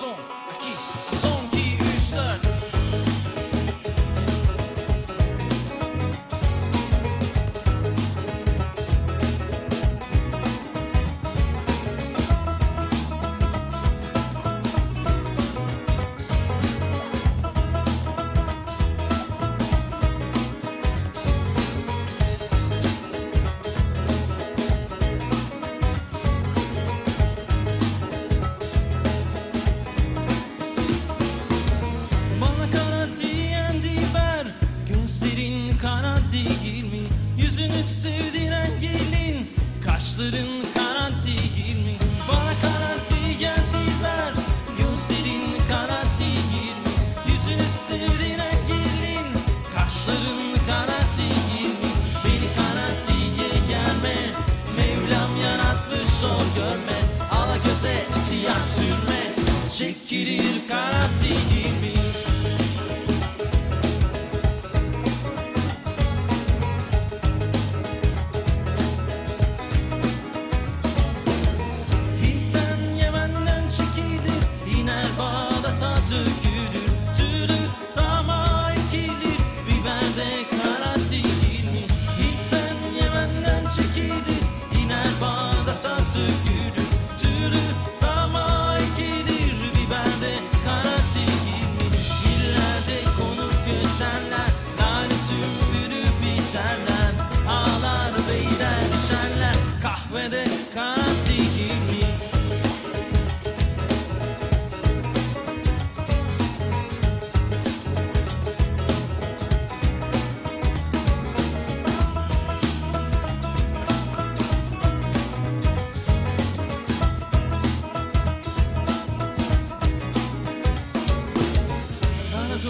som, aqui, som. sevdiren gelin Kaşların kanat değil mi? Bana kanat değil gel ver Gözlerin kanat değil mi? Yüzünü sevdiren gelin Kaşların kanat değil mi? Beni kanat diye gelme Mevlam yaratmış o görme Ala göze siyah sürme Çekilir kanat değil mi?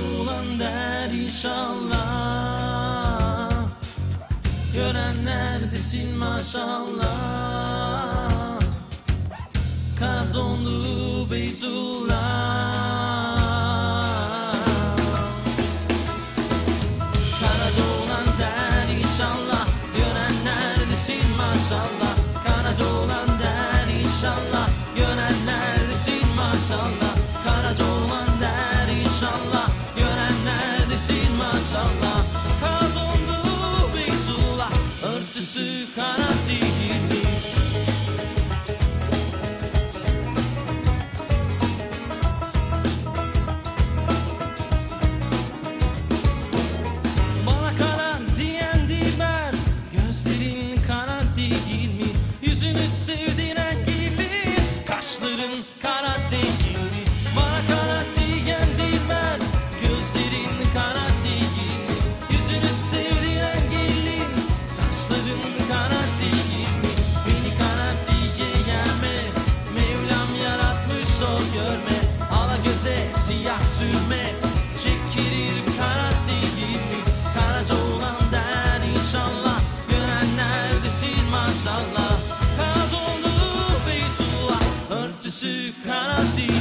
ulan der inşallah. Görenler desin maşallah. Kara dondu Beytullah. Kara dolan der inşallah. Görenler desin maşallah. Kara dolan cannot deal.